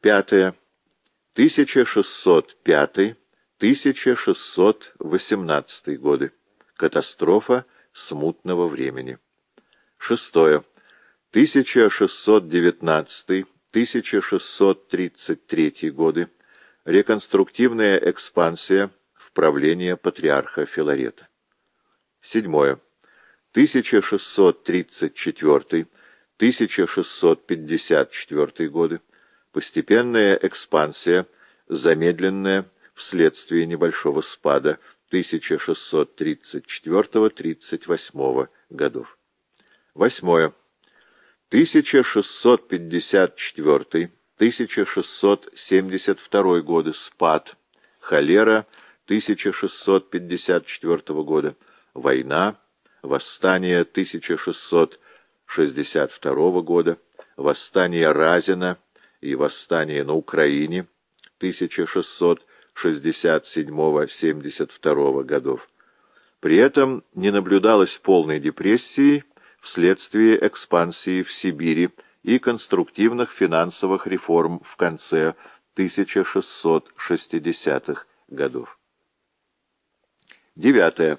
Пятое. 1605-1618 годы. Катастрофа смутного времени. Шестое. 1619-1633 годы. Реконструктивная экспансия в правление патриарха Филарета. Седьмое. 1634-1654 годы. Постепенная экспансия, замедленная вследствие небольшого спада 1634-38 годов. Восьмое. 1654-1672 годы спад, холера. 1654 года, война, восстание 1662 года, восстание Разина и восстание на Украине 1667-72 годов. При этом не наблюдалось полной депрессии вследствие экспансии в Сибири и конструктивных финансовых реформ в конце 1660-х годов. Девятое.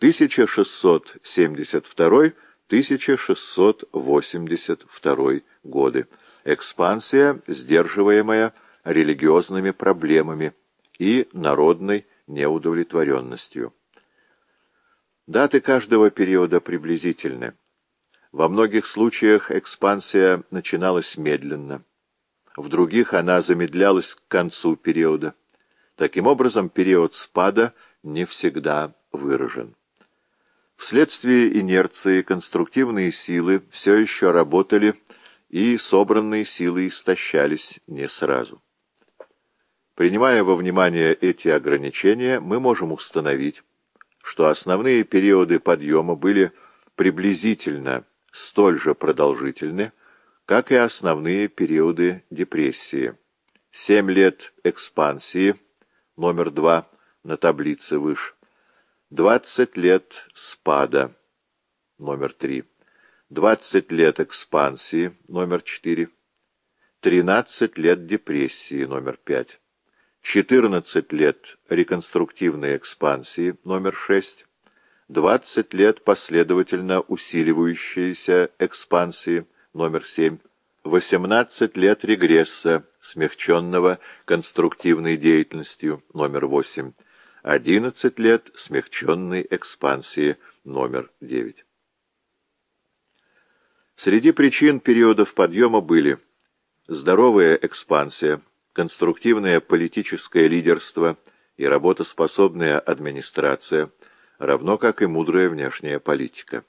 1672-1682 годы. Экспансия, сдерживаемая религиозными проблемами и народной неудовлетворенностью. Даты каждого периода приблизительны. Во многих случаях экспансия начиналась медленно. В других она замедлялась к концу периода. Таким образом, период спада не всегда выражен. Вследствие инерции конструктивные силы все еще работали, и собранные силы истощались не сразу. Принимая во внимание эти ограничения, мы можем установить, что основные периоды подъема были приблизительно столь же продолжительны, как и основные периоды депрессии. Семь лет экспансии, номер два на таблице выше, 20 лет спада, номер 3, 20 лет экспансии, номер 4, 13 лет депрессии, номер 5, 14 лет реконструктивной экспансии, номер 6, 20 лет последовательно усиливающейся экспансии, номер 7, 18 лет регресса, смягченного конструктивной деятельностью, номер 8, 11 лет смягченной экспансии номер 9. Среди причин периодов подъема были здоровая экспансия, конструктивное политическое лидерство и работоспособная администрация, равно как и мудрая внешняя политика.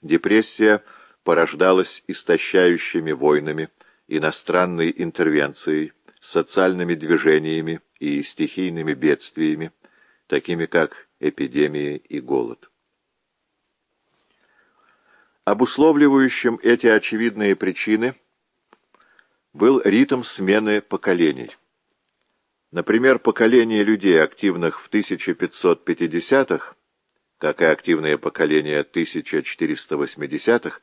Депрессия порождалась истощающими войнами, иностранной интервенцией, социальными движениями и стихийными бедствиями, такими как эпидемии и голод. Обусловливающим эти очевидные причины был ритм смены поколений. Например, поколение людей, активных в 1550-х, как и активное поколение 1480-х,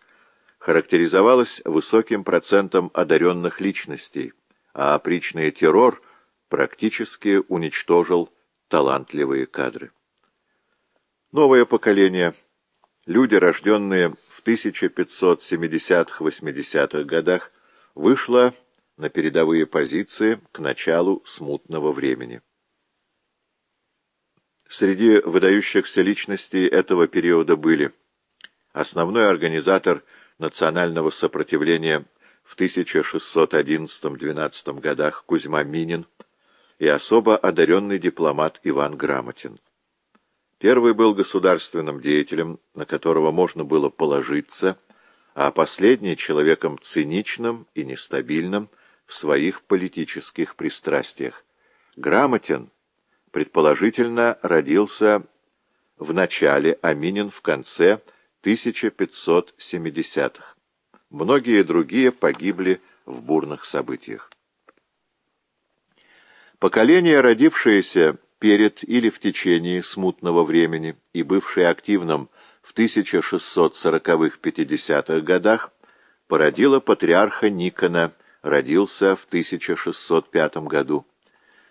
характеризовалось высоким процентом одаренных личностей, а опричный террор практически уничтожил талантливые кадры. Новое поколение, люди, рожденные в 1570-80-х годах, вышло на передовые позиции к началу смутного времени. Среди выдающихся личностей этого периода были основной организатор национального сопротивления в 1611-12 годах Кузьма Минин, и особо одаренный дипломат Иван Грамотин. Первый был государственным деятелем, на которого можно было положиться, а последний — человеком циничным и нестабильным в своих политических пристрастиях. Грамотин, предположительно, родился в начале, а Минин в конце 1570-х. Многие другие погибли в бурных событиях. Поколение, родившееся перед или в течение смутного времени и бывшее активным в 1640-50-х годах, породило патриарха Никона родился в 1605 году.